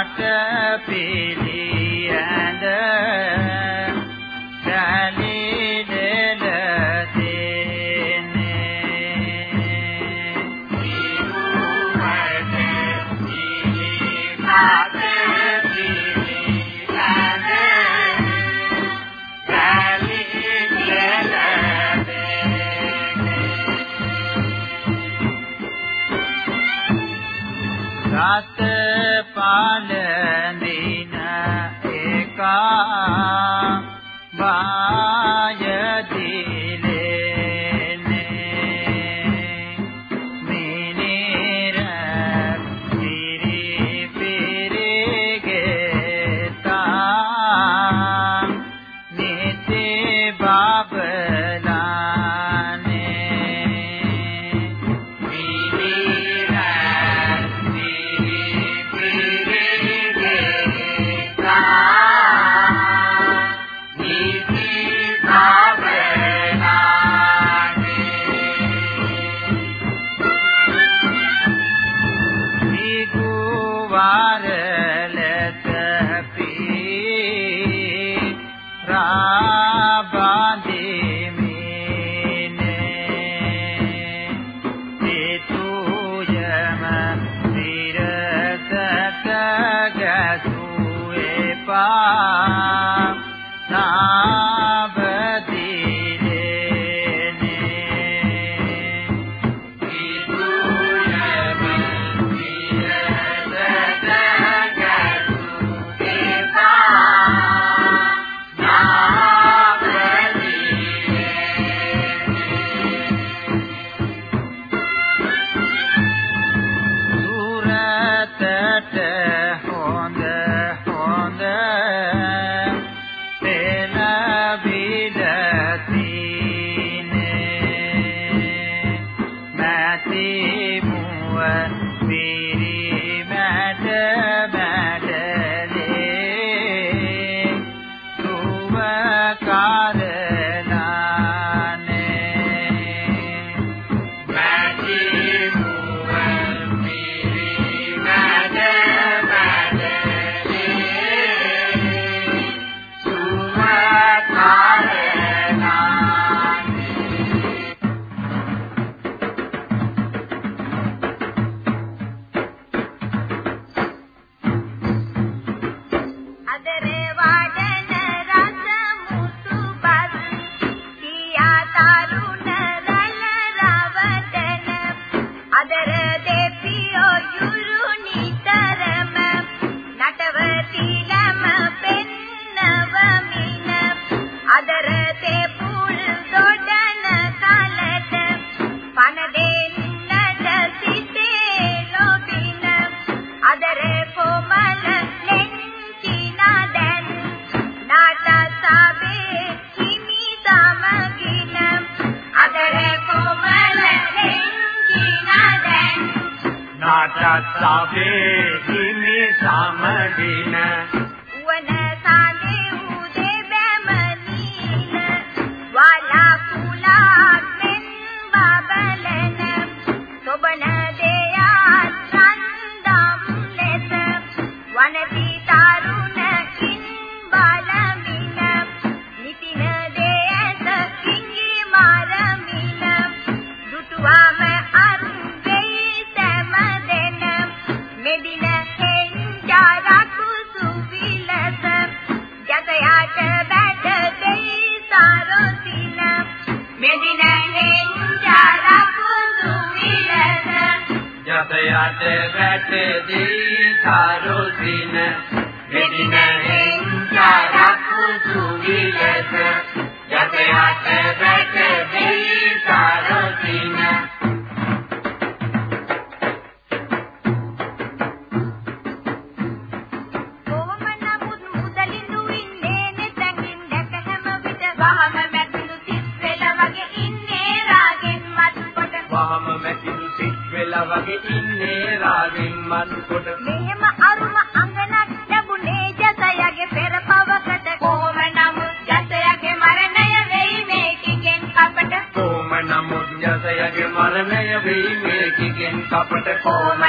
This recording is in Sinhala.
මට පෙළේ I'm ಆದರೆ සත්සවේ හිමි සමදින යට වැටදී තරෝ දින මෙදින හෙන් කරපු සුවිලස යට යට වැටදී වගේ ඉන්නේ රාගෙන් මන් කොට. මෙහෙම අරුම අංගනක් ලැබුණේ ජසයගේ පෙර පවකට කොහොම නමුත් ජසයගේ මරණය වෙයි මේකෙන් අපට. කොහොම නමුත් ජසයගේ මරණය වෙයි මේකෙන් අපට? කොහොම